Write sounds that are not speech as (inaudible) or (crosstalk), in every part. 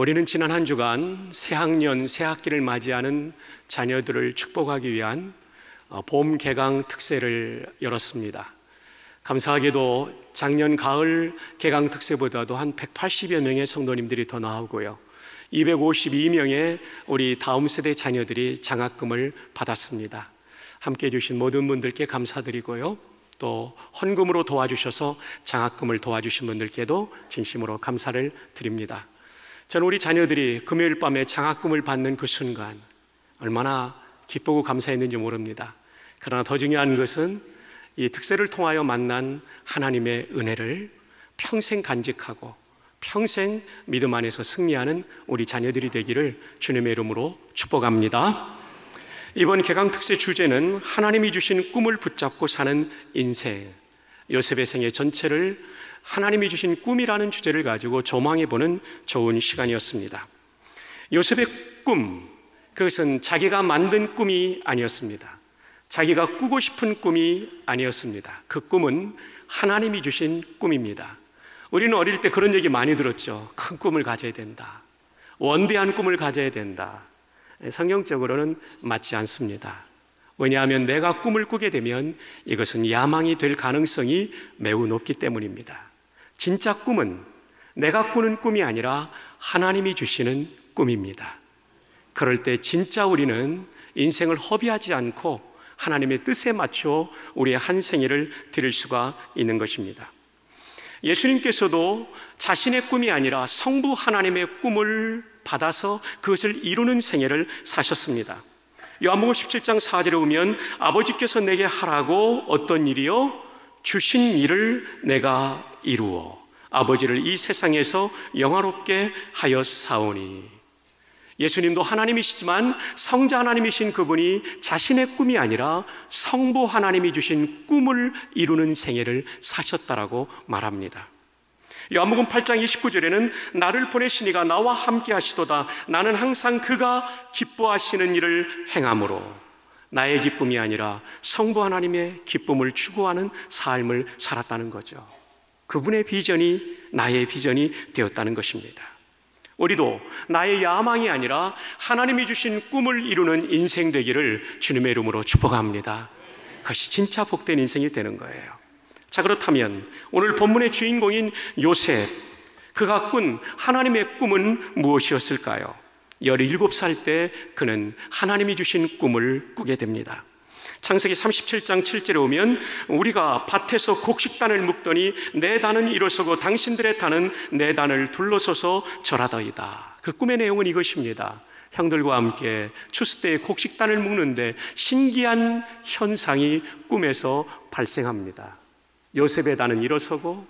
우리는 지난 한 주간 새 학년, 새 학기를 맞이하는 자녀들을 축복하기 위한 어, 봄 개강 특세를 열었습니다. 감사하게도 작년 가을 개강 특세보다도 한 180여 명의 성도님들이 더 나오고요. 252명의 우리 다음 세대 자녀들이 장학금을 받았습니다. 함께 해주신 모든 분들께 감사드리고요. 또 헌금으로 도와주셔서 장학금을 도와주신 분들께도 진심으로 감사를 드립니다. 저는 우리 자녀들이 금요일 밤에 장학금을 받는 그 순간 얼마나 기쁘고 감사했는지 모릅니다. 그러나 더 중요한 것은 이 특세를 통하여 만난 하나님의 은혜를 평생 간직하고 평생 믿음 안에서 승리하는 우리 자녀들이 되기를 주님의 이름으로 축복합니다. 이번 개강 특세 주제는 하나님이 주신 꿈을 붙잡고 사는 인생. 요셉의 생애 전체를 하나님이 주신 꿈이라는 주제를 가지고 조망해 보는 좋은 시간이었습니다. 요셉의 꿈, 그것은 자기가 만든 꿈이 아니었습니다. 자기가 꾸고 싶은 꿈이 아니었습니다. 그 꿈은 하나님이 주신 꿈입니다. 우리는 어릴 때 그런 얘기 많이 들었죠. 큰 꿈을 가져야 된다. 원대한 꿈을 가져야 된다. 성경적으로는 맞지 않습니다. 왜냐하면 내가 꿈을 꾸게 되면 이것은 야망이 될 가능성이 매우 높기 때문입니다. 진짜 꿈은 내가 꾸는 꿈이 아니라 하나님이 주시는 꿈입니다. 그럴 때 진짜 우리는 인생을 허비하지 않고 하나님의 뜻에 맞춰 우리의 한 생애를 드릴 수가 있는 것입니다. 예수님께서도 자신의 꿈이 아니라 성부 하나님의 꿈을 받아서 그것을 이루는 생애를 사셨습니다. 요한복음 17장 4절에 보면 아버지께서 내게 하라고 어떤 일이요? 주신 일을 내가 이루어 아버지를 이 세상에서 영화롭게 하여 사오니 예수님도 하나님이시지만 성자 하나님이신 그분이 자신의 꿈이 아니라 성부 하나님이 주신 꿈을 이루는 생애를 사셨다라고 말합니다. 요한복음 8장 29절에는 나를 보내시니가 나와 함께 하시도다 나는 항상 그가 기뻐하시는 일을 행함으로 나의 기쁨이 아니라 성부 하나님의 기쁨을 추구하는 삶을 살았다는 거죠. 그분의 비전이 나의 비전이 되었다는 것입니다. 우리도 나의 야망이 아니라 하나님이 주신 꿈을 이루는 인생 되기를 주님의 이름으로 축복합니다. 그것이 진짜 복된 인생이 되는 거예요. 자, 그렇다면 오늘 본문의 주인공인 요셉, 그가 꾼 하나님의 꿈은 무엇이었을까요? 17살 때 그는 하나님이 주신 꿈을 꾸게 됩니다. 창세기 37장 7절에 오면 우리가 밭에서 곡식단을 묶더니 내 단은 일어서고 당신들의 단은 내 단을 둘러서서 절하더이다. 그 꿈의 내용은 이것입니다. 형들과 함께 추수 때 곡식단을 묶는데 신기한 현상이 꿈에서 발생합니다. 요셉의 단은 일어서고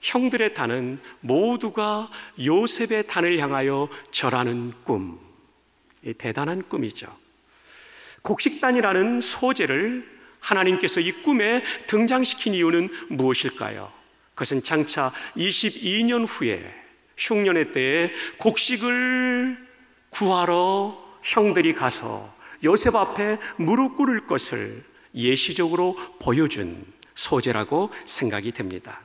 형들의 단은 모두가 요셉의 단을 향하여 절하는 꿈. 대단한 꿈이죠. 곡식단이라는 소재를 하나님께서 이 꿈에 등장시킨 이유는 무엇일까요? 그것은 장차 22년 후에 흉년의 때에 곡식을 구하러 형들이 가서 요셉 앞에 무릎 꿇을 것을 예시적으로 보여준 소재라고 생각이 됩니다.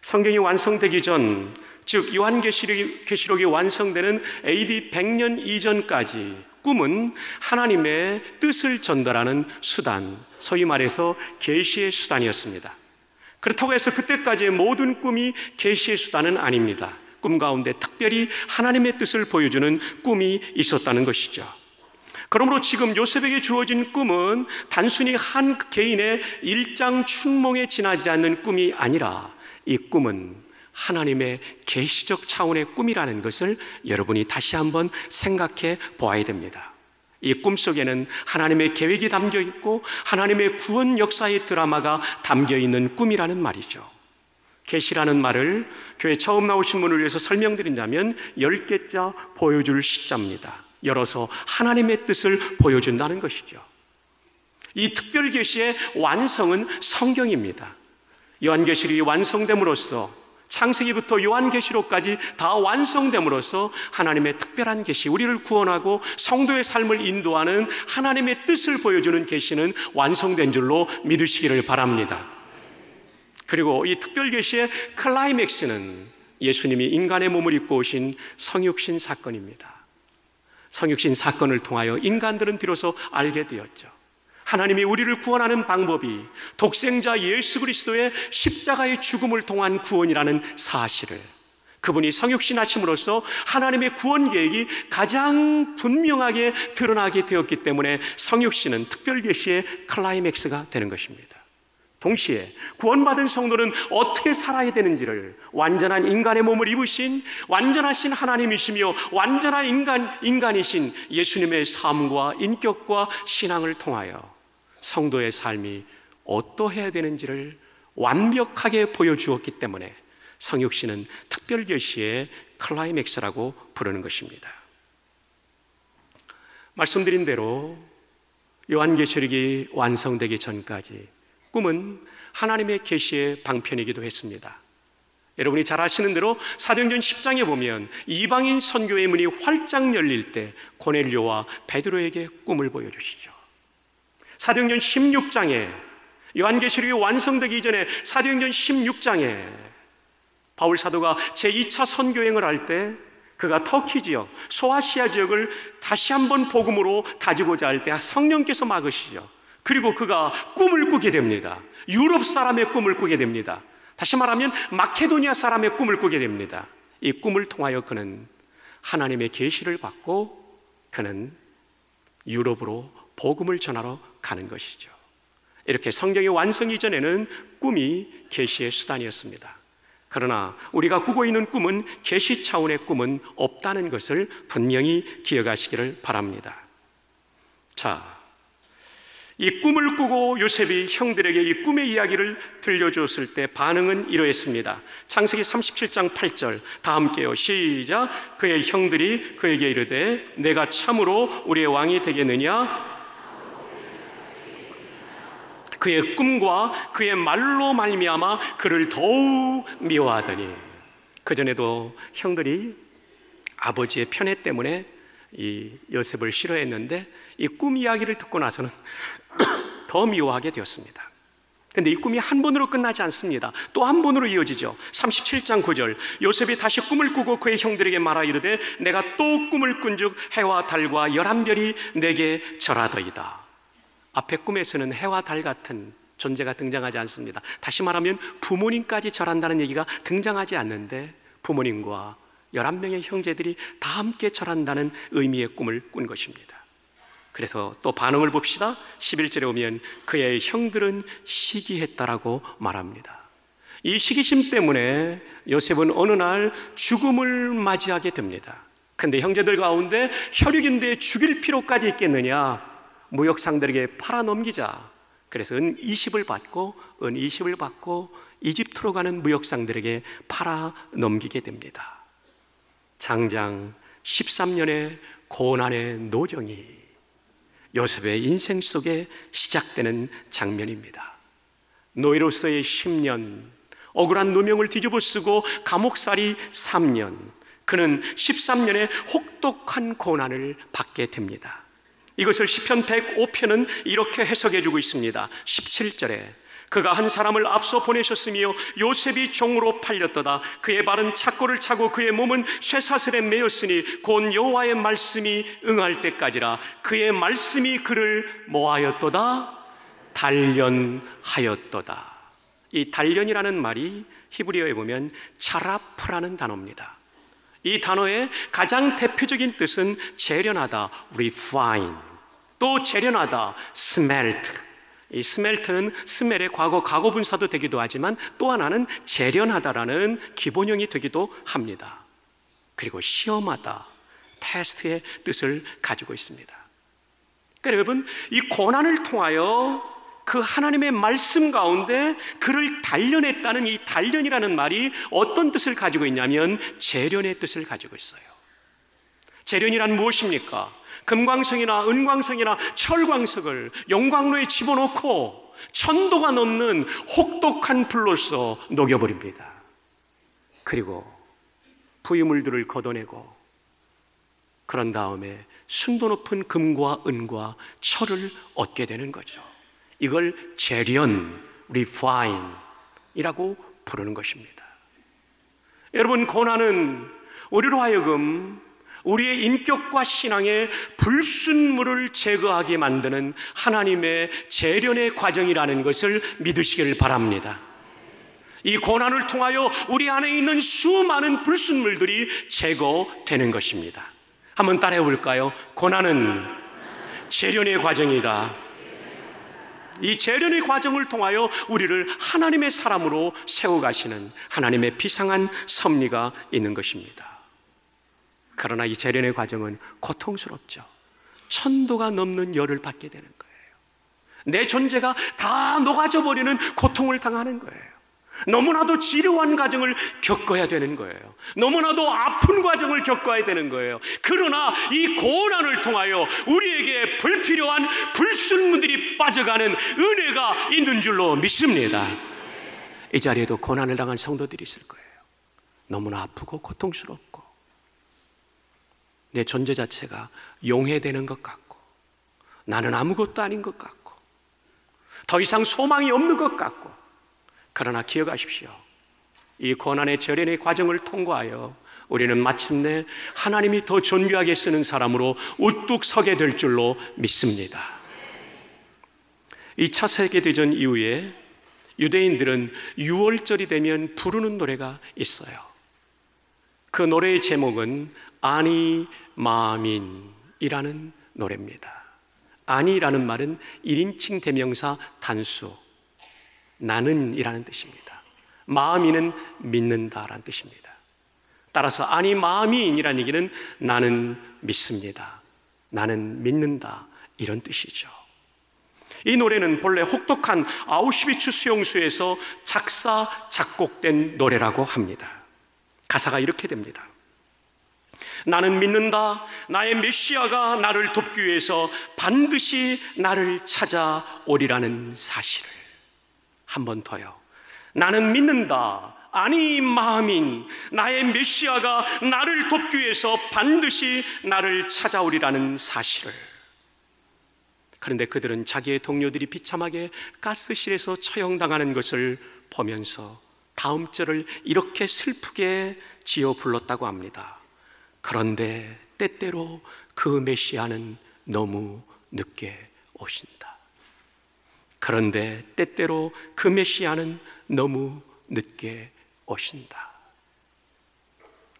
성경이 완성되기 전, 즉 요한계시록이 완성되는 AD 100년 이전까지 꿈은 하나님의 뜻을 전달하는 수단, 소위 말해서 계시의 수단이었습니다. 그렇다고 해서 그때까지의 모든 꿈이 계시의 수단은 아닙니다. 꿈 가운데 특별히 하나님의 뜻을 보여주는 꿈이 있었다는 것이죠. 그러므로 지금 요셉에게 주어진 꿈은 단순히 한 개인의 일장 춘몽에 지나지 않는 꿈이 아니라 이 꿈은 하나님의 계시적 차원의 꿈이라는 것을 여러분이 다시 한번 생각해 보아야 됩니다. 이 꿈 속에는 하나님의 계획이 담겨 있고 하나님의 구원 역사의 드라마가 담겨 있는 꿈이라는 말이죠. 계시라는 말을 교회 처음 나오신 분을 위해서 설명드린다면 열 개자 보여줄 시자입니다. 열어서 하나님의 뜻을 보여준다는 것이죠. 이 특별 계시의 완성은 성경입니다. 요한계시록이 완성됨으로써 창세기부터 요한계시록까지 다 완성됨으로써 하나님의 특별한 계시, 우리를 구원하고 성도의 삶을 인도하는 하나님의 뜻을 보여주는 계시는 완성된 줄로 믿으시기를 바랍니다. 그리고 이 특별 계시의 클라이맥스는 예수님이 인간의 몸을 입고 오신 성육신 사건입니다. 성육신 사건을 통하여 인간들은 비로소 알게 되었죠. 하나님이 우리를 구원하는 방법이 독생자 예수 그리스도의 십자가의 죽음을 통한 구원이라는 사실을 그분이 성육신 하심으로써 하나님의 구원 계획이 가장 분명하게 드러나게 되었기 때문에 성육신은 특별 계시의 클라이맥스가 되는 것입니다. 동시에 구원받은 성도는 어떻게 살아야 되는지를 완전한 인간의 몸을 입으신 완전하신 하나님이시며 완전한 인간 인간이신 예수님의 삶과 인격과 신앙을 통하여 성도의 삶이 어떠해야 되는지를 완벽하게 보여주었기 때문에 성육신은 특별계시의 클라이맥스라고 부르는 것입니다. 말씀드린 대로 요한계시록이 완성되기 전까지 꿈은 하나님의 계시의 방편이기도 했습니다. 여러분이 잘 아시는 대로 사도행전 10장에 보면 이방인 선교의 문이 활짝 열릴 때 고넬료와 베드로에게 꿈을 보여주시죠. 사도행전 16장에 요한계시록이 완성되기 이전에 사도행전 16장에 바울 사도가 제2차 선교행을 할 때 그가 터키 지역, 소아시아 지역을 다시 한번 복음으로 다지고자 할 때 성령께서 막으시죠. 그리고 그가 꿈을 꾸게 됩니다. 유럽 사람의 꿈을 꾸게 됩니다. 다시 말하면 마케도니아 사람의 꿈을 꾸게 됩니다. 이 꿈을 통하여 그는 하나님의 계시를 받고 그는 유럽으로 복음을 전하러 가는 것이죠. 이렇게 성경의 완성 이 전에는 꿈이 계시의 수단이었습니다. 그러나 우리가 꾸고 있는 꿈은 계시 차원의 꿈은 없다는 것을 분명히 기억하시기를 바랍니다. 자, 이 꿈을 꾸고 요셉이 형들에게 이 꿈의 이야기를 들려줬을 때 반응은 이러했습니다. 창세기 37장 8절 다 함께요. 시작. 그의 형들이 그에게 이르되 내가 참으로 우리의 왕이 되겠느냐? 그의 꿈과 그의 말로 말미암아 그를 더욱 미워하더니 그 전에도 형들이 아버지의 편애 때문에 이 요셉을 싫어했는데 이 꿈 이야기를 듣고 나서는 (coughs) 더 미워하게 되었습니다. 근데 이 꿈이 한 번으로 끝나지 않습니다. 또 한 번으로 이어지죠. 37장 9절. 요셉이 다시 꿈을 꾸고 그의 형들에게 말하 이르되 내가 또 꿈을 꾼즉 해와 달과 열한 별이 내게 절하더이다. 앞에 꿈에서는 해와 달 같은 존재가 등장하지 않습니다. 다시 말하면 부모님까지 절한다는 얘기가 등장하지 않는데 부모님과 11명의 형제들이 다 함께 절한다는 의미의 꿈을 꾼 것입니다. 그래서 또 반응을 봅시다. 11절에 오면 그의 형들은 시기했다라고 말합니다. 이 시기심 때문에 요셉은 어느 날 죽음을 맞이하게 됩니다. 근데 형제들 가운데 혈육인데 죽일 필요까지 있겠느냐? 무역상들에게 팔아넘기자. 그래서 은 20을 받고 은 20을 받고 이집트로 가는 무역상들에게 팔아넘기게 됩니다. 장장 13년의 고난의 노정이 요셉의 인생 속에 시작되는 장면입니다. 노예로서의 10년, 억울한 누명을 뒤집어 쓰고 감옥살이 3년, 그는 13년의 혹독한 고난을 받게 됩니다. 이것을 시편 105편은 이렇게 해석해 주고 있습니다. 17절에 그가 한 사람을 앞서 보내셨으며 요셉이 종으로 팔렸도다. 그의 발은 착고를 차고 그의 몸은 쇠사슬에 매였으니 곧 여호와의 말씀이 응할 때까지라. 그의 말씀이 그를 모하였도다. 단련하였도다. 이 단련이라는 말이 히브리어에 보면 차라프라는 단어입니다. 이 단어의 가장 대표적인 뜻은 재련하다, refine. 또 재련하다, smelt. 이 스멜트는 스멜의 과거 과거 분사도 되기도 하지만 또 하나는 재련하다라는 기본형이 되기도 합니다. 그리고 시험하다, 테스트의 뜻을 가지고 있습니다. 그러니까 여러분, 이 고난을 통하여 그 하나님의 말씀 가운데 그를 단련했다는 이 단련이라는 말이 어떤 뜻을 가지고 있냐면 재련의 뜻을 가지고 있어요. 재련이란 무엇입니까? 금광석이나 은광석이나 철광석을 영광로에 집어넣고 천도가 넘는 혹독한 불로서 녹여버립니다. 그리고 부유물들을 걷어내고 그런 다음에 순도 높은 금과 은과 철을 얻게 되는 거죠. 이걸 재련, refine 이라고 부르는 것입니다. 여러분, 고난은 우리로 하여금 우리의 인격과 신앙의 불순물을 제거하게 만드는 하나님의 재련의 과정이라는 것을 믿으시기를 바랍니다. 이 고난을 통하여 우리 안에 있는 수많은 불순물들이 제거되는 것입니다. 한번 따라해 볼까요? 고난은 재련의 과정이다. 이 재련의 과정을 통하여 우리를 하나님의 사람으로 세워가시는 하나님의 비상한 섭리가 있는 것입니다. 그러나 이 재련의 과정은 고통스럽죠. 천도가 넘는 열을 받게 되는 거예요. 내 존재가 다 녹아져 버리는 고통을 당하는 거예요. 너무나도 지루한 과정을 겪어야 되는 거예요. 너무나도 아픈 과정을 겪어야 되는 거예요. 그러나 이 고난을 통하여 우리에게 불필요한 불순물들이 빠져가는 은혜가 있는 줄로 믿습니다. 이 자리에도 고난을 당한 성도들이 있을 거예요. 너무나 아프고 고통스럽고 내 존재 자체가 용해되는 것 같고 나는 아무것도 아닌 것 같고 더 이상 소망이 없는 것 같고 그러나 기억하십시오. 이 고난의 절연의 과정을 통과하여 우리는 마침내 하나님이 더 존귀하게 쓰는 사람으로 우뚝 서게 될 줄로 믿습니다. 2차 세계대전 이후에 유대인들은 6월절이 되면 부르는 노래가 있어요. 그 노래의 제목은 아니 마민이라는 노래입니다. 아니라는 말은 1인칭 대명사 단수, 나는이라는 뜻입니다. 마음이는 믿는다라는 뜻입니다. 따라서 아니 마음이인이라는 얘기는 나는 믿습니다. 나는 믿는다 이런 뜻이죠. 이 노래는 본래 혹독한 아우슈비츠 수용소에서 작사 작곡된 노래라고 합니다. 가사가 이렇게 됩니다. 나는 믿는다. 나의 메시아가 나를 돕기 위해서 반드시 나를 찾아오리라는 사실을. 한 번 더요. 나는 믿는다. 아니 마음인 나의 메시아가 나를 돕기 위해서 반드시 나를 찾아오리라는 사실을. 그런데 그들은 자기의 동료들이 비참하게 가스실에서 처형당하는 것을 보면서 다음 절을 이렇게 슬프게 지어 불렀다고 합니다. 그런데 때때로 그 메시아는 너무 늦게 오신다. 그런데 때때로 그 메시아는 너무 늦게 오신다.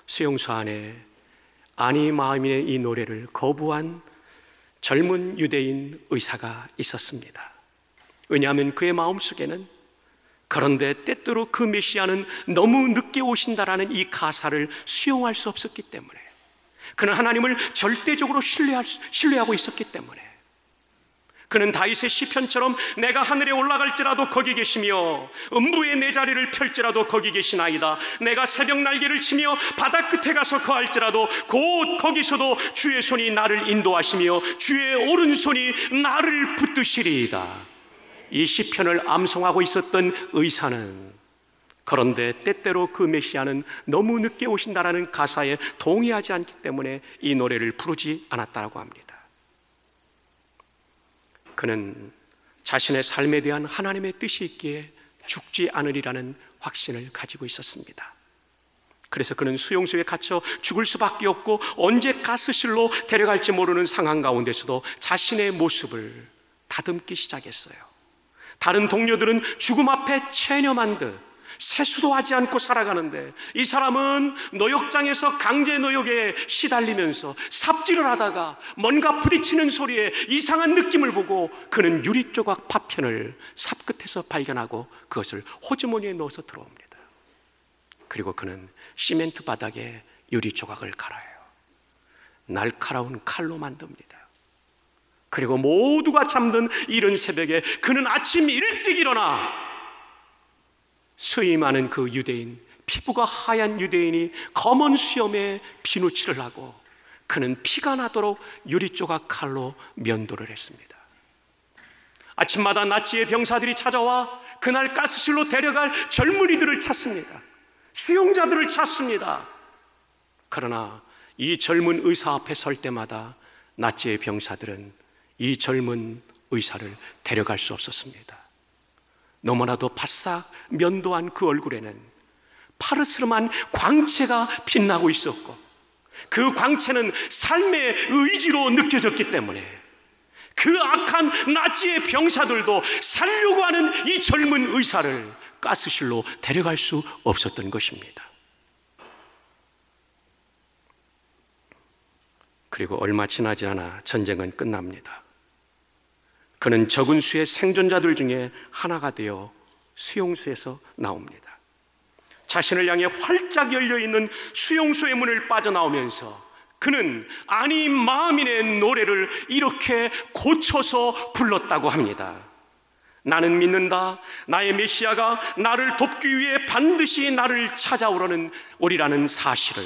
수용소 안에 아니 마음의 이 노래를 거부한 젊은 유대인 의사가 있었습니다. 왜냐하면 그의 마음속에는 그런데 때때로 그 메시아는 너무 늦게 오신다라는 이 가사를 수용할 수 없었기 때문에 그는 하나님을 절대적으로 신뢰할, 신뢰하고 있었기 때문에. 그는 다윗의 시편처럼 내가 하늘에 올라갈지라도 거기 계시며 음부의 내 자리를 펼지라도 거기 계시나이다. 내가 새벽 날개를 치며 바다 끝에 가서 거할지라도 곧 거기서도 주의 손이 나를 인도하시며 주의 오른손이 나를 붙드시리이다. 이 시편을 암송하고 있었던 의사는 그런데 때때로 그 메시아는 너무 늦게 오신다라는 가사에 동의하지 않기 때문에 이 노래를 부르지 않았다고 합니다. 그는 자신의 삶에 대한 하나님의 뜻이 있기에 죽지 않으리라는 확신을 가지고 있었습니다. 그래서 그는 수용소에 갇혀 죽을 수밖에 없고 언제 가스실로 데려갈지 모르는 상황 가운데서도 자신의 모습을 다듬기 시작했어요. 다른 동료들은 죽음 앞에 체념한 듯 세수도 하지 않고 살아가는데 이 사람은 노역장에서 강제 노역에 시달리면서 삽질을 하다가 뭔가 부딪히는 소리에 이상한 느낌을 보고 그는 유리 조각 파편을 삽 끝에서 발견하고 그것을 호주머니에 넣어서 들어옵니다. 그리고 그는 시멘트 바닥에 유리 조각을 갈아요. 날카로운 칼로 만듭니다. 그리고 모두가 잠든 이른 새벽에 그는 아침 일찍 일어나 많은 그 유대인, 피부가 하얀 유대인이 검은 수염에 비누칠을 하고 그는 피가 나도록 유리조각 칼로 면도를 했습니다. 아침마다 나치의 병사들이 찾아와 그날 가스실로 데려갈 젊은이들을 찾습니다. 수용자들을 찾습니다. 그러나 이 젊은 의사 앞에 설 때마다 나치의 병사들은 이 젊은 의사를 데려갈 수 없었습니다. 너무나도 바싹 면도한 그 얼굴에는 파르스름한 광채가 빛나고 있었고 그 광채는 삶의 의지로 느껴졌기 때문에 그 악한 나치의 병사들도 살려고 하는 이 젊은 의사를 가스실로 데려갈 수 없었던 것입니다. 그리고 얼마 지나지 않아 전쟁은 끝납니다. 그는 적은 수의 생존자들 중에 하나가 되어 수용소에서 나옵니다. 자신을 향해 활짝 열려 있는 수용소의 문을 빠져나오면서 그는 아니 마음인의 노래를 이렇게 고쳐서 불렀다고 합니다. 나는 믿는다. 나의 메시아가 나를 돕기 위해 반드시 나를 찾아오려는 오리라는 사실을.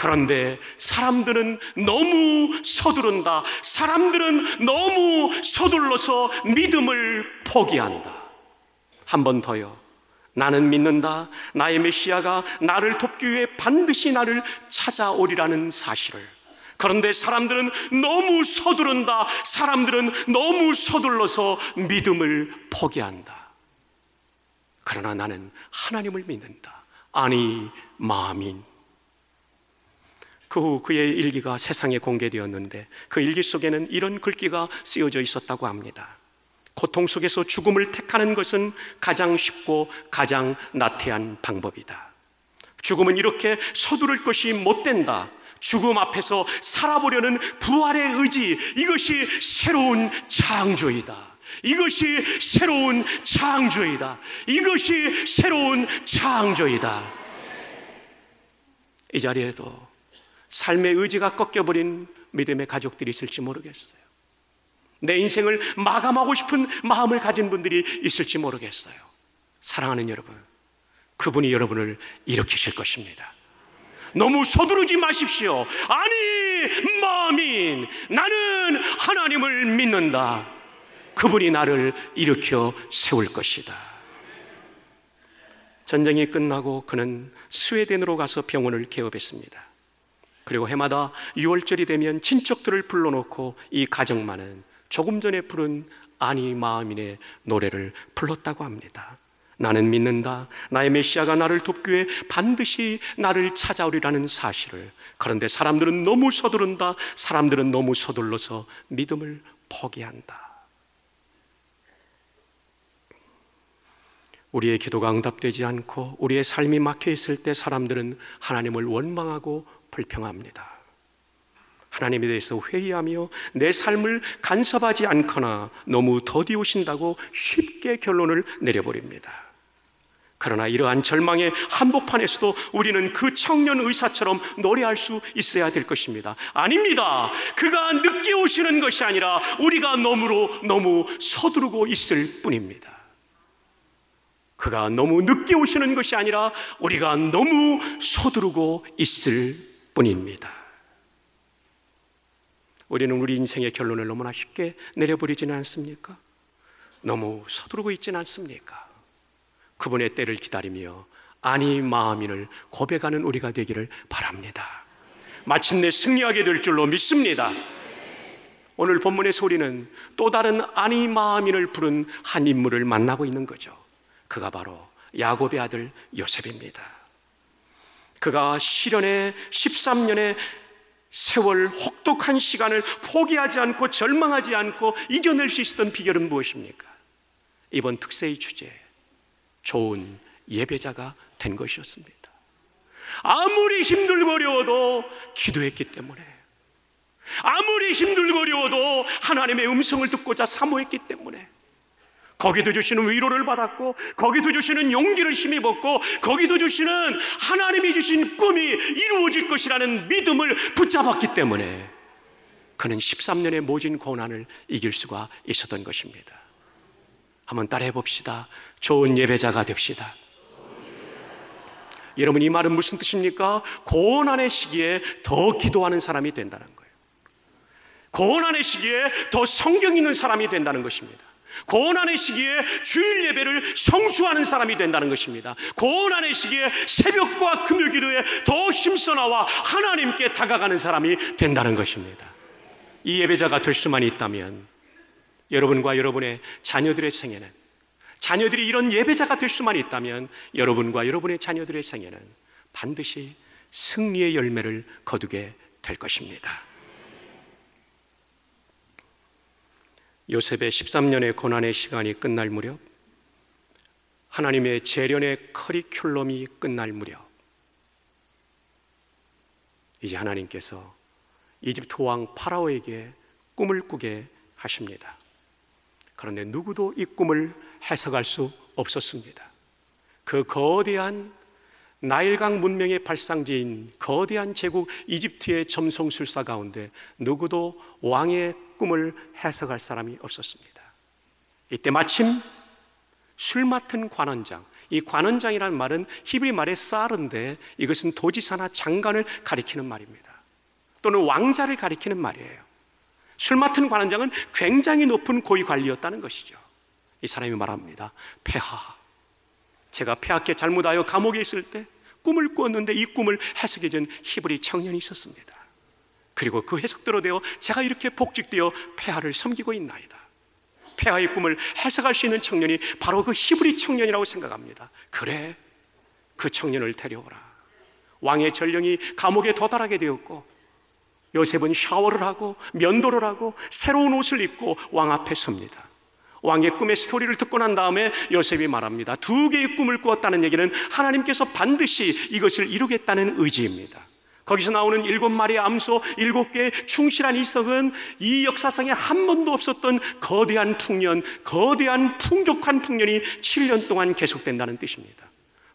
그런데 사람들은 너무 서두른다. 사람들은 너무 서둘러서 믿음을 포기한다. 한 번 더요. 나는 믿는다. 나의 메시아가 나를 돕기 위해 반드시 나를 찾아오리라는 사실을. 그런데 사람들은 너무 서두른다. 사람들은 너무 서둘러서 믿음을 포기한다. 그러나 나는 하나님을 믿는다. 아니, 마음인. 그 후 그의 일기가 세상에 공개되었는데 그 일기 속에는 이런 글귀가 쓰여져 있었다고 합니다. 고통 속에서 죽음을 택하는 것은 가장 쉽고 가장 나태한 방법이다. 죽음은 이렇게 서두를 것이 못 된다. 죽음 앞에서 살아보려는 부활의 의지, 이것이 새로운 창조이다. 이것이 새로운 창조이다. 이것이 새로운 창조이다. 이 자리에도 삶의 의지가 꺾여버린 믿음의 가족들이 있을지 모르겠어요. 내 인생을 마감하고 싶은 마음을 가진 분들이 있을지 모르겠어요. 사랑하는 여러분, 그분이 여러분을 일으키실 것입니다. 너무 서두르지 마십시오. 아니, 마음인, 나는 하나님을 믿는다. 그분이 나를 일으켜 세울 것이다. 전쟁이 끝나고 그는 스웨덴으로 가서 병원을 개업했습니다. 그리고 해마다 6월절이 되면 친척들을 불러놓고 이 가정만은 조금 전에 부른 아니 마음인의 노래를 불렀다고 합니다. 나는 믿는다. 나의 메시아가 나를 돕기 위해 반드시 나를 찾아오리라는 사실을. 그런데 사람들은 너무 서두른다. 사람들은 너무 서둘러서 믿음을 포기한다. 우리의 기도가 응답되지 않고 우리의 삶이 막혀 있을 때 사람들은 하나님을 원망하고 불평합니다. 하나님에 대해서 회의하며 내 삶을 간섭하지 않거나 너무 더디 오신다고 쉽게 결론을 내려버립니다. 그러나 이러한 절망의 한복판에서도 우리는 그 청년 의사처럼 노래할 수 있어야 될 것입니다. 아닙니다. 그가 늦게 오시는 것이 아니라 우리가 너무로 너무 서두르고 있을 뿐입니다. 그가 너무 늦게 오시는 것이 아니라 우리가 너무 서두르고 있을 뿐입니다. 우리는 우리 인생의 결론을 너무나 쉽게 내려버리지는 않습니까? 너무 서두르고 있지는 않습니까? 그분의 때를 기다리며 아니 마음인을 고백하는 우리가 되기를 바랍니다. 마침내 승리하게 될 줄로 믿습니다. 오늘 본문의 소리는 또 다른 아니 마음인을 부른 한 인물을 만나고 있는 거죠. 그가 바로 야곱의 아들 요셉입니다. 그가 시련의 13년의 세월 혹독한 시간을 포기하지 않고 절망하지 않고 이겨낼 수 있었던 비결은 무엇입니까? 이번 특세의 주제, 좋은 예배자가 된 것이었습니다. 아무리 힘들고 어려워도 기도했기 때문에, 아무리 힘들고 어려워도 하나님의 음성을 듣고자 사모했기 때문에, 거기서 주시는 위로를 받았고 거기서 주시는 용기를 힘입었고 거기서 주시는 하나님이 주신 꿈이 이루어질 것이라는 믿음을 붙잡았기 때문에 그는 13년의 모진 고난을 이길 수가 있었던 것입니다. 한번 따라해 봅시다. 좋은 예배자가 됩시다. 여러분 이 말은 무슨 뜻입니까? 고난의 시기에 더 기도하는 사람이 된다는 거예요. 고난의 시기에 더 성경 있는 사람이 된다는 것입니다. 고난의 시기에 주일 예배를 성수하는 사람이 된다는 것입니다. 고난의 시기에 새벽과 금요 기도에 더 힘써 나와 하나님께 다가가는 사람이 된다는 것입니다. 이 예배자가 될 수만 있다면 여러분과 여러분의 자녀들의 생애는 자녀들이 이런 예배자가 될 수만 있다면 여러분과 여러분의 자녀들의 생애는 반드시 승리의 열매를 거두게 될 것입니다. 요셉의 13년의 고난의 시간이 끝날 무렵 하나님의 재련의 커리큘럼이 끝날 무렵 이제 하나님께서 이집트 왕 파라오에게 꿈을 꾸게 하십니다. 그런데 누구도 이 꿈을 해석할 수 없었습니다. 그 거대한 나일강 문명의 발상지인 거대한 제국 이집트의 점성술사 가운데 누구도 왕의 꿈을 해석할 사람이 없었습니다. 이때 마침 술 맡은 관원장, 이 관원장이라는 말은 히브리 말의 쌀인데 이것은 도지사나 장관을 가리키는 말입니다. 또는 왕자를 가리키는 말이에요. 술 맡은 관원장은 굉장히 높은 고위 관리였다는 것이죠. 이 사람이 말합니다. 폐하. 제가 폐하께 잘못하여 감옥에 있을 때 꿈을 꾸었는데 이 꿈을 해석해준 히브리 청년이 있었습니다. 그리고 그 해석대로 되어 제가 이렇게 복직되어 폐하를 섬기고 있나이다. 폐하의 꿈을 해석할 수 있는 청년이 바로 그 히브리 청년이라고 생각합니다. 그래, 그 청년을 데려오라. 왕의 전령이 감옥에 도달하게 되었고 요셉은 샤워를 하고 면도를 하고 새로운 옷을 입고 왕 앞에 섭니다. 왕의 꿈의 스토리를 듣고 난 다음에 요셉이 말합니다. 두 개의 꿈을 꾸었다는 얘기는 하나님께서 반드시 이것을 이루겠다는 의지입니다. 거기서 나오는 일곱 마리의 암소, 일곱 개의 충실한 이석은 이 역사상에 한 번도 없었던 거대한 풍년, 거대한 풍족한 풍년이 7년 동안 계속된다는 뜻입니다.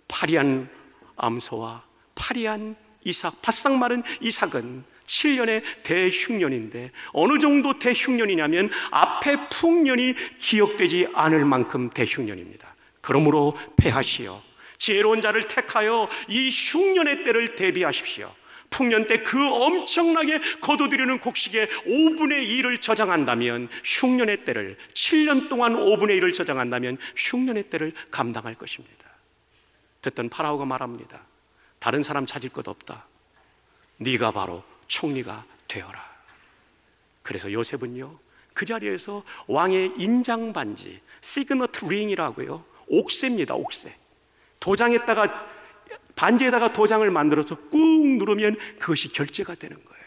파리한 암소와 파리한 이삭, 바싹 마른 이삭은 7년의 대흉년인데 어느 정도 대흉년이냐면 앞에 풍년이 기억되지 않을 만큼 대흉년입니다. 그러므로 패하시어 지혜로운 자를 택하여 이 흉년의 때를 대비하십시오. 풍년 때 그 엄청나게 거둬들이는 곡식의 5분의 1을 저장한다면 흉년의 때를 7년 동안 5분의 1을 저장한다면 흉년의 때를 감당할 것입니다. 듣던 파라오가 말합니다. 다른 사람 찾을 것 없다. 네가 바로 총리가 되어라. 그래서 요셉은요, 그 자리에서 왕의 인장 반지, 시그너트 링이라고요. 옥새입니다, 옥새. 도장에다가, 반지에다가 도장을 만들어서 꾹 누르면 그것이 결제가 되는 거예요.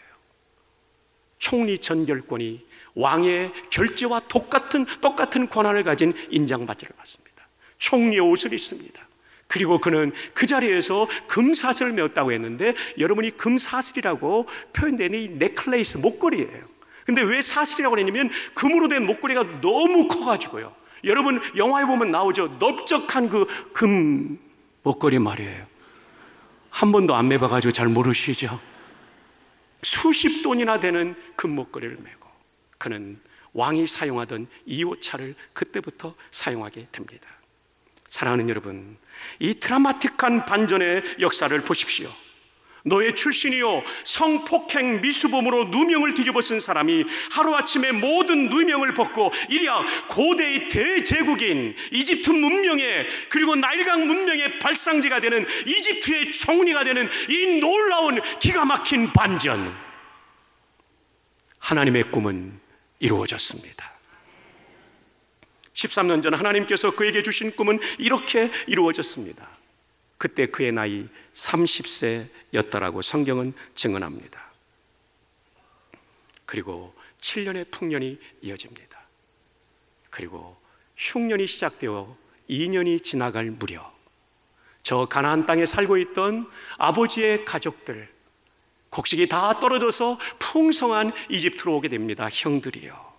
총리 전결권이 왕의 결제와 똑같은, 똑같은 권한을 가진 인장 반지를 받습니다. 총리의 옷을 입습니다. 그리고 그는 그 자리에서 금사슬을 메었다고 했는데 여러분이 금사슬이라고 표현되는 이 넥클레이스 목걸이에요. 근데 왜 사슬이라고 했냐면 금으로 된 목걸이가 너무 커가지고요. 여러분 영화에 보면 나오죠. 넓적한 그 금 목걸이 말이에요. 한 번도 안 매봐가지고 잘 모르시죠. 수십 돈이나 되는 금 목걸이를 메고 그는 왕이 사용하던 이 옷차를 그때부터 사용하게 됩니다. 사랑하는 여러분, 이 드라마틱한 반전의 역사를 보십시오. 너의 출신이요 성폭행 미수범으로 누명을 뒤집어 쓴 사람이 하루아침에 모든 누명을 벗고 이리야 고대의 대제국인 이집트 문명의 그리고 나일강 문명의 발상지가 되는 이집트의 총리가 되는 이 놀라운 기가 막힌 반전 하나님의 꿈은 이루어졌습니다 13년 전 하나님께서 그에게 주신 꿈은 이렇게 이루어졌습니다. 그때 그의 나이 30세였다라고 성경은 증언합니다. 그리고 7년의 풍년이 이어집니다. 그리고 흉년이 시작되어 2년이 지나갈 무렵 저 가나안 땅에 살고 있던 아버지의 가족들 곡식이 다 떨어져서 풍성한 이집트로 오게 됩니다. 형들이요.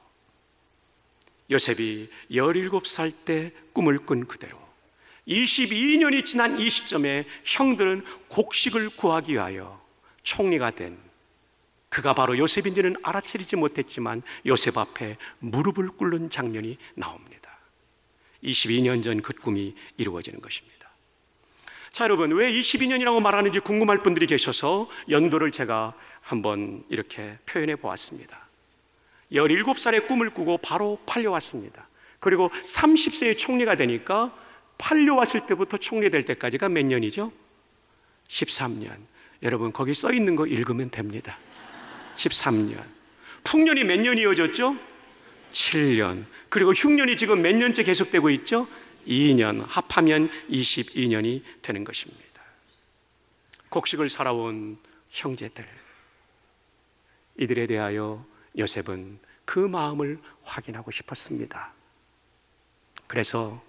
요셉이 17살 때 꿈을 꾼 그대로 22년이 지난 이 시점에 형들은 곡식을 구하기 위하여 총리가 된 그가 바로 요셉인지는 알아차리지 못했지만 요셉 앞에 무릎을 꿇는 장면이 나옵니다. 22년 전 그 꿈이 이루어지는 것입니다. 자, 여러분, 왜 22년이라고 말하는지 궁금할 분들이 계셔서 연도를 제가 한번 이렇게 표현해 보았습니다. 17살의 꿈을 꾸고 바로 팔려왔습니다. 그리고 30세의 총리가 되니까 팔려왔을 때부터 총리 될 때까지가 몇 년이죠? 13년. 여러분, 거기 써 있는 거 읽으면 됩니다. 13년. 풍년이 몇 년 이어졌죠? 7년. 그리고 흉년이 지금 몇 년째 계속되고 있죠? 2년, 합하면 22년이 되는 것입니다. 곡식을 살아온 형제들, 이들에 대하여 요셉은 그 마음을 확인하고 싶었습니다. 그래서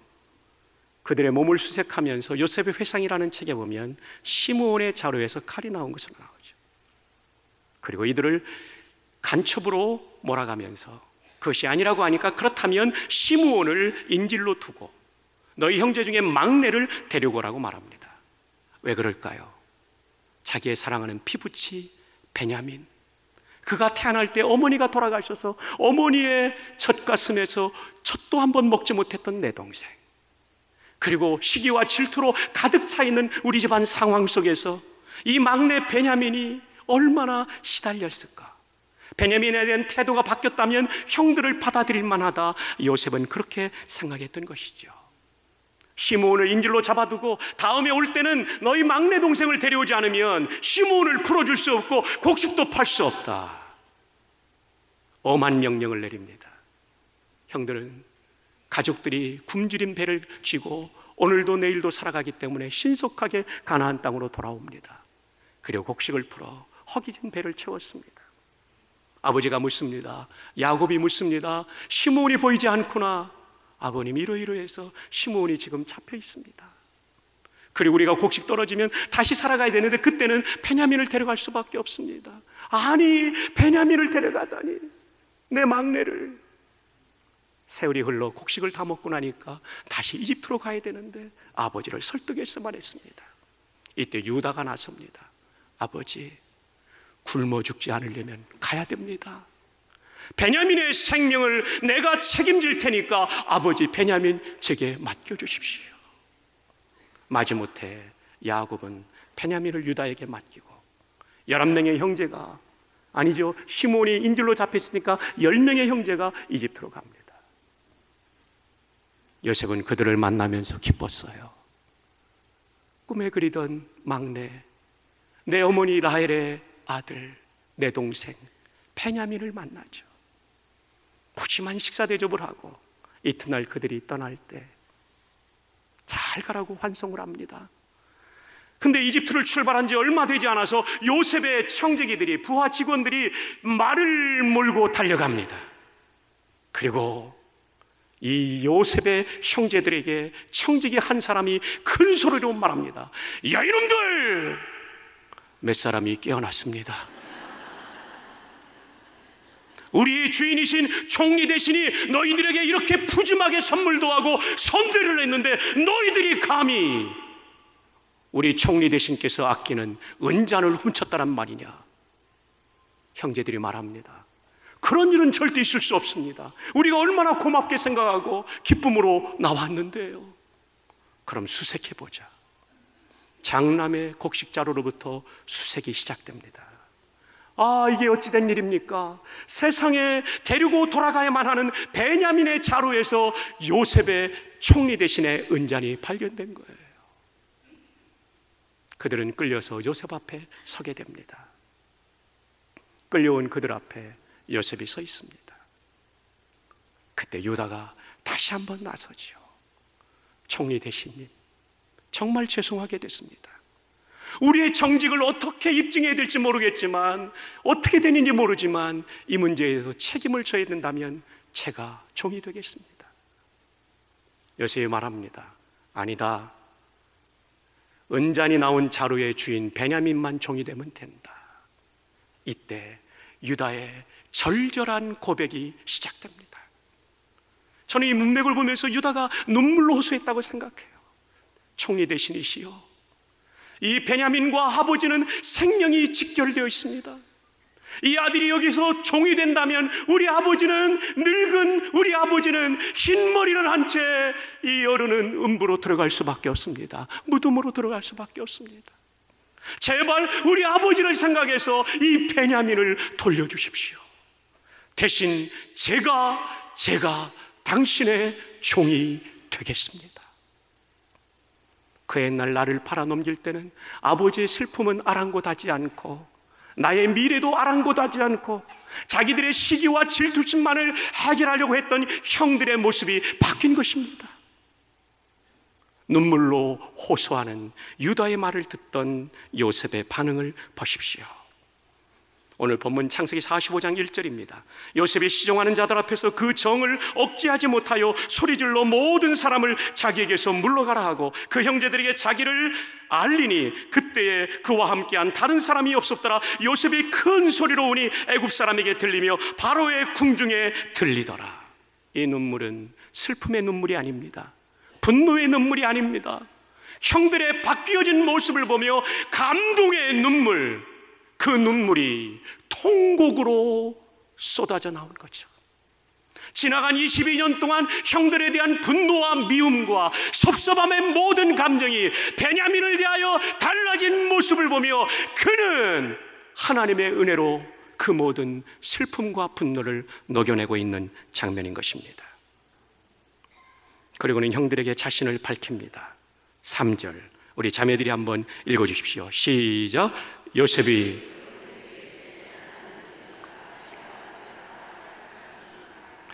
그들의 몸을 수색하면서 요셉의 회상이라는 책에 보면 시므온의 자루에서 칼이 나온 것으로 나오죠. 그리고 이들을 간첩으로 몰아가면서 그것이 아니라고 하니까 그렇다면 시므온을 인질로 두고 너희 형제 중에 막내를 데려오라고 말합니다. 왜 그럴까요? 자기의 사랑하는 피부치 베냐민 그가 태어날 때 어머니가 돌아가셔서 어머니의 젖가슴에서 젖도 한 번 먹지 못했던 내 동생 그리고 시기와 질투로 가득 차 있는 우리 집안 상황 속에서 이 막내 베냐민이 얼마나 시달렸을까? 베냐민에 대한 태도가 바뀌었다면 형들을 받아들일 만하다. 요셉은 그렇게 생각했던 것이죠. 시므온을 인질로 잡아두고 다음에 올 때는 너희 막내 동생을 데려오지 않으면 시므온을 풀어줄 수 없고 곡식도 팔 수 없다. 엄한 명령을 내립니다. 형들은 가족들이 굶주린 배를 쥐고 오늘도 내일도 살아가기 때문에 신속하게 가나안 땅으로 돌아옵니다. 그리고 곡식을 풀어 허기진 배를 채웠습니다. 아버지가 묻습니다. 야곱이 묻습니다. 시므온이 보이지 않구나. 아버님 이러이러해서 시므온이 지금 잡혀 있습니다. 그리고 우리가 곡식 떨어지면 다시 살아가야 되는데 그때는 베냐민을 데려갈 수밖에 없습니다. 아니 베냐민을 데려가다니 내 막내를 세월이 흘러 곡식을 다 먹고 나니까 다시 이집트로 가야 되는데 아버지를 설득해서만 했습니다. 이때 유다가 나섭니다. 아버지 굶어 죽지 않으려면 가야 됩니다. 베냐민의 생명을 내가 책임질 테니까 아버지 베냐민 제게 맡겨 주십시오. 마지못해 야곱은 베냐민을 유다에게 맡기고 11명의 형제가 아니죠. 시몬이 인질로 잡혔으니까 10명의 형제가 이집트로 갑니다. 요셉은 그들을 만나면서 기뻤어요. 꿈에 그리던 막내, 내 어머니 라헬의 아들, 내 동생 페냐민을 만나죠. 푸짐한 식사 대접을 하고 이튿날 그들이 떠날 때 잘 가라고 환송을 합니다. 근데 이집트를 출발한 지 얼마 되지 않아서 요셉의 청지기들이 부하 직원들이 말을 몰고 달려갑니다. 그리고 이 요셉의 형제들에게 청지기 한 사람이 큰 소리로 말합니다. 야 이놈들! 몇 사람이 깨어났습니다. 우리의 주인이신 총리 대신이 너희들에게 이렇게 푸짐하게 선물도 하고 선대를 했는데 너희들이 감히 우리 총리 대신께서 아끼는 은잔을 훔쳤다란 말이냐? 형제들이 말합니다. 그런 일은 절대 있을 수 없습니다. 우리가 얼마나 고맙게 생각하고 기쁨으로 나왔는데요. 그럼 수색해 보자. 장남의 곡식자루로부터 수색이 시작됩니다. 아, 이게 어찌된 일입니까? 세상에 데리고 돌아가야만 하는 베냐민의 자루에서 요셉의 총리 대신에 은잔이 발견된 거예요. 그들은 끌려서 요셉 앞에 서게 됩니다. 끌려온 그들 앞에 요셉이 서 있습니다. 그때 유다가 다시 한번 나서죠. 총리 대신님, 정말 죄송하게 됐습니다. 우리의 정직을 어떻게 입증해야 될지 모르겠지만, 어떻게 되는지 모르지만, 이 문제에 서 책임을 져야 된다면 제가 종이 되겠습니다. 요셉이 말합니다. 아니다. 은잔이 나온 자루의 주인 베냐민만 종이 되면 된다. 이때 유다의 절절한 고백이 시작됩니다. 저는 이 문맥을 보면서 유다가 눈물로 호소했다고 생각해요. 총리 대신이시여. 이 베냐민과 아버지는 생명이 직결되어 있습니다. 이 아들이 여기서 종이 된다면 우리 아버지는 늙은 우리 아버지는 흰 머리를 한 채이 어른은 음부로 들어갈 수밖에 없습니다. 무덤으로 들어갈 수밖에 없습니다. 제발 우리 아버지를 생각해서 이 베냐민을 돌려주십시오. 대신 제가 제가 당신의 종이 되겠습니다. 그 옛날 나를 팔아넘길 때는 아버지의 슬픔은 아랑곳하지 않고 나의 미래도 아랑곳하지 않고 자기들의 시기와 질투심만을 해결하려고 했던 형들의 모습이 바뀐 것입니다. 눈물로 호소하는 유다의 말을 듣던 요셉의 반응을 보십시오. 오늘 본문 창세기 45장 1절입니다. 요셉이 시종하는 자들 앞에서 그 정을 억제하지 못하여 소리질러 모든 사람을 자기에게서 물러가라 하고 그 형제들에게 자기를 알리니 그때에 그와 함께한 다른 사람이 없었더라. 요셉이 큰 소리로 우니 애굽 사람에게 들리며 바로의 궁중에 들리더라. 이 눈물은 슬픔의 눈물이 아닙니다. 분노의 눈물이 아닙니다. 형들의 바뀌어진 모습을 보며 감동의 눈물, 그 눈물이 통곡으로 쏟아져 나온 거죠. 지나간 22년 동안 형들에 대한 분노와 미움과 섭섭함의 모든 감정이 베냐민을 대하여 달라진 모습을 보며 그는 하나님의 은혜로 그 모든 슬픔과 분노를 녹여내고 있는 장면인 것입니다. 그리고는 형들에게 자신을 밝힙니다. 3절. 우리 자매들이 한번 읽어 주십시오. 시작. 요셉이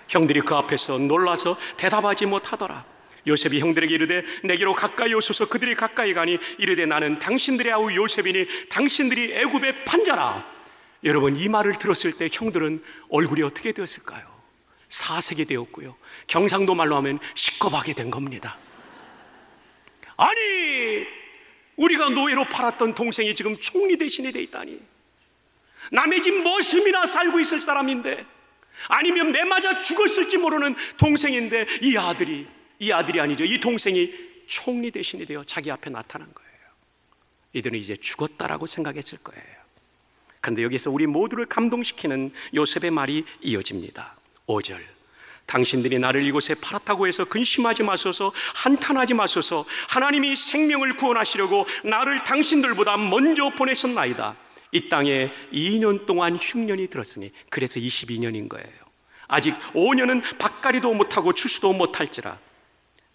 형들이 그 앞에서 놀라서 대답하지 못하더라. 요셉이 형들에게 이르되 내게로 가까이 오소서 그들이 가까이 가니 이르되 나는 당신들의 아우 요셉이니 당신들이 애굽의 판자라. 여러분 이 말을 들었을 때 형들은 얼굴이 어떻게 되었을까요? 사색이 되었고요. 경상도 말로 하면 시겁하게 된 겁니다. 아니 우리가 노예로 팔았던 동생이 지금 총리 대신에 돼 있다니. 남의 집 머슴이나 살고 있을 사람인데 아니면 매 맞아 죽었을지 모르는 동생인데 이 아들이 이 아들이 아니죠. 이 동생이 총리 대신이 되어 자기 앞에 나타난 거예요. 이들은 이제 죽었다라고 생각했을 거예요. 그런데 여기서 우리 모두를 감동시키는 요셉의 말이 이어집니다. 5절. 당신들이 나를 이곳에 팔았다고 해서 근심하지 마소서 한탄하지 마소서 하나님이 생명을 구원하시려고 나를 당신들보다 먼저 보내셨나이다. 이 땅에 2년 동안 흉년이 들었으니 그래서 22년인 거예요. 아직 5년은 밭가리도 못하고 출수도 못할지라.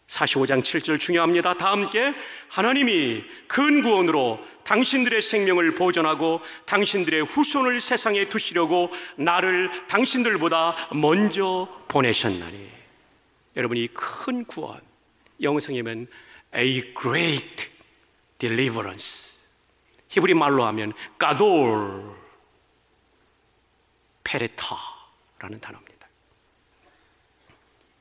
45장 7절 중요합니다. 다 함께 하나님이 큰 구원으로 당신들의 생명을 보존하고 당신들의 후손을 세상에 두시려고 나를 당신들보다 먼저 보내셨나니. 여러분 이 큰 구원 영성이면 a great deliverance 히브리 말로 하면 까돌 페레타라는 단어입니다.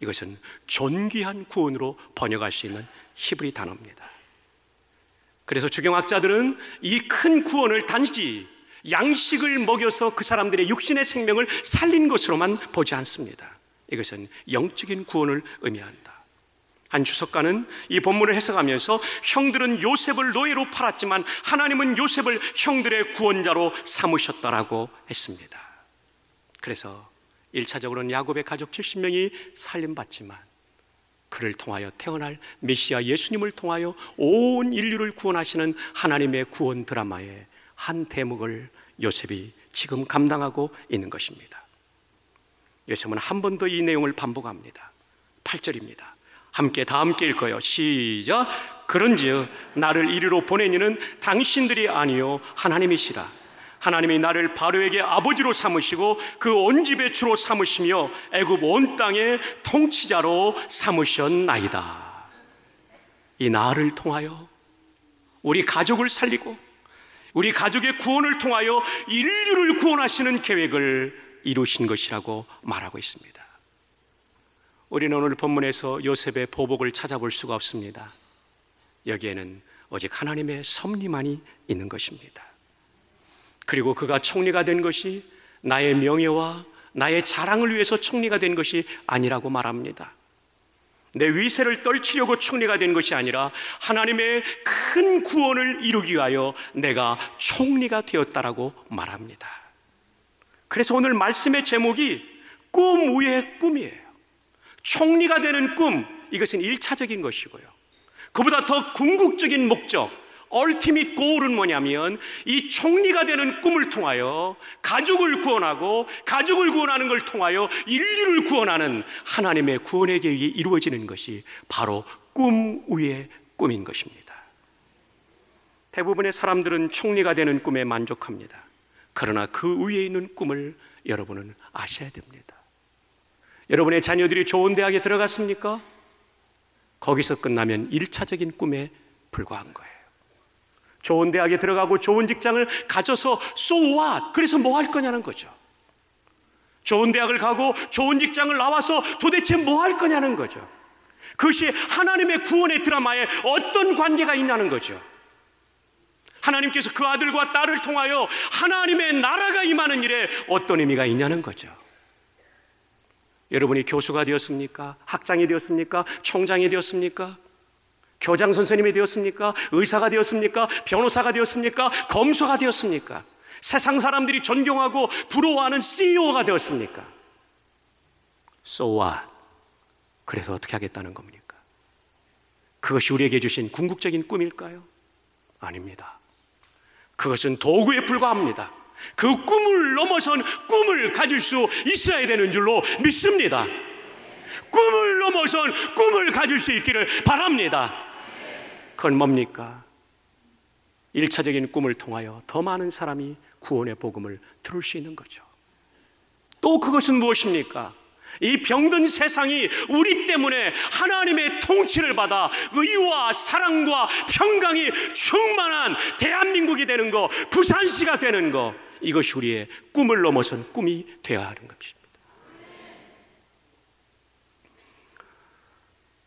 이것은 존귀한 구원으로 번역할 수 있는 히브리 단어입니다. 그래서 주경학자들은 이 큰 구원을 단지 양식을 먹여서 그 사람들의 육신의 생명을 살린 것으로만 보지 않습니다. 이것은 영적인 구원을 의미한다. 한 주석가는 이 본문을 해석하면서 형들은 요셉을 노예로 팔았지만 하나님은 요셉을 형들의 구원자로 삼으셨다라고 했습니다. 그래서 1차적으로는 야곱의 가족 70명이 살림받지만 그를 통하여 태어날 메시아 예수님을 통하여 온 인류를 구원하시는 하나님의 구원 드라마의 한 대목을 요셉이 지금 감당하고 있는 것입니다. 요셉은 한 번 더 이 내용을 반복합니다. 8절입니다. 함께 다 함께 읽어요. 시작. 그런즉 나를 이리로 보내니는 당신들이 아니요 하나님이시라. 하나님이 나를 바로에게 아버지로 삼으시고 그 온 집의 주로 삼으시며 애굽 온 땅의 통치자로 삼으셨나이다. 이 나를 통하여 우리 가족을 살리고 우리 가족의 구원을 통하여 인류를 구원하시는 계획을 이루신 것이라고 말하고 있습니다. 우리는 오늘 본문에서 요셉의 보복을 찾아볼 수가 없습니다. 여기에는 오직 하나님의 섭리만이 있는 것입니다. 그리고 그가 총리가 된 것이 나의 명예와 나의 자랑을 위해서 총리가 된 것이 아니라고 말합니다. 내 위세를 떨치려고 총리가 된 것이 아니라 하나님의 큰 구원을 이루기 위하여 내가 총리가 되었다라고 말합니다. 그래서 오늘 말씀의 제목이 꿈 위의 꿈이에요. 총리가 되는 꿈, 이것은 일차적인 것이고요. 그보다 더 궁극적인 목적, 얼티밋 고울은 뭐냐면 이 총리가 되는 꿈을 통하여 가족을 구원하고 가족을 구원하는 걸 통하여 인류를 구원하는 하나님의 구원의 계획이 이루어지는 것이 바로 꿈 위의 꿈인 것입니다. 대부분의 사람들은 총리가 되는 꿈에 만족합니다. 그러나 그 위에 있는 꿈을 여러분은 아셔야 됩니다. 여러분의 자녀들이 좋은 대학에 들어갔습니까? 거기서 끝나면 1차적인 꿈에 불과한 거예요. 좋은 대학에 들어가고 좋은 직장을 가져서 so what? 그래서 뭐 할 거냐는 거죠. 좋은 대학을 가고 좋은 직장을 나와서 도대체 뭐 할 거냐는 거죠. 그것이 하나님의 구원의 드라마에 어떤 관계가 있냐는 거죠. 하나님께서 그 아들과 딸을 통하여 하나님의 나라가 임하는 일에 어떤 의미가 있냐는 거죠. 여러분이 교수가 되었습니까? 학장이 되었습니까? 총장이 되었습니까? 교장 선생님이 되었습니까? 의사가 되었습니까? 변호사가 되었습니까? 검소가 되었습니까? 세상 사람들이 존경하고 부러워하는 CEO가 되었습니까? So what? 그래서 어떻게 하겠다는 겁니까? 그것이 우리에게 주신 궁극적인 꿈일까요? 아닙니다. 그것은 도구에 불과합니다. 그 꿈을 넘어선 꿈을 가질 수 있어야 되는 줄로 믿습니다. 꿈을 넘어선 꿈을 가질 수 있기를 바랍니다. 그건 뭡니까? 일차적인 꿈을 통하여 더 많은 사람이 구원의 복음을 들을 수 있는 거죠. 또 그것은 무엇입니까? 이 병든 세상이 우리 때문에 하나님의 통치를 받아 의와 사랑과 평강이 충만한 대한민국이 되는 거, 부산시가 되는 거, 이것이 우리의 꿈을 넘어선 꿈이 되어야 하는 것입니다.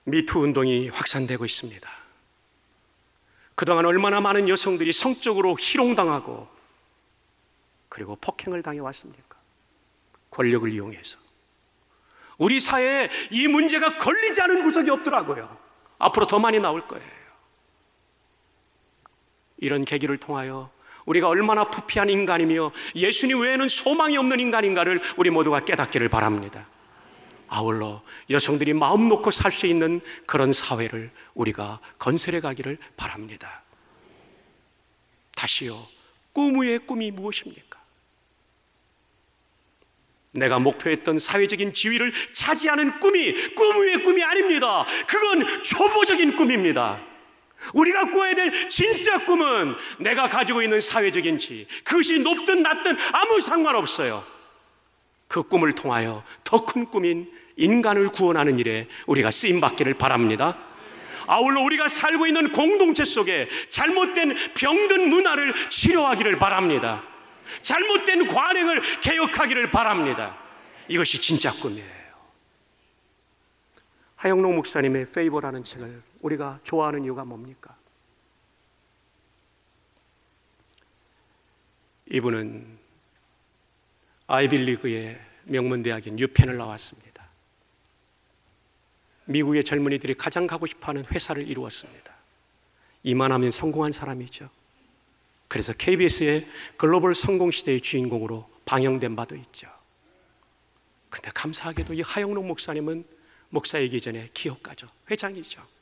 미투 운동이 확산되고 있습니다. 그동안 얼마나 많은 여성들이 성적으로 희롱당하고 그리고 폭행을 당해 왔습니까? 권력을 이용해서. 우리 사회에 이 문제가 걸리지 않은 구석이 없더라고요. 앞으로 더 많이 나올 거예요. 이런 계기를 통하여 우리가 얼마나 부패한 인간이며 예수님 외에는 소망이 없는 인간인가를 우리 모두가 깨닫기를 바랍니다. 아울러 여성들이 마음 놓고 살 수 있는 그런 사회를 우리가 건설해 가기를 바랍니다. 다시요, 꿈 위의 꿈이 무엇입니까? 내가 목표했던 사회적인 지위를 차지하는 꿈이 꿈 위의 꿈이 아닙니다. 그건 초보적인 꿈입니다. 우리가 꾸어야 될 진짜 꿈은 내가 가지고 있는 사회적인 지, 그것이 높든 낮든 아무 상관없어요. 그 꿈을 통하여 더 큰 꿈인 인간을 구원하는 일에 우리가 쓰임 받기를 바랍니다. 아울러 우리가 살고 있는 공동체 속에 잘못된 병든 문화를 치료하기를 바랍니다. 잘못된 관행을 개혁하기를 바랍니다. 이것이 진짜 꿈이에요. 하영록 목사님의 페이버라는 책을 우리가 좋아하는 이유가 뭡니까? 이분은 아이빌리그의 명문대학인 유펜을 나왔습니다. 미국의 젊은이들이 가장 가고 싶어하는 회사를 이루었습니다. 이만하면 성공한 사람이죠. 그래서 KBS의 글로벌 성공 시대의 주인공으로 방영된 바도 있죠. 근데 감사하게도 이 하영록 목사님은 목사이기 전에 기업가죠. 회장이죠.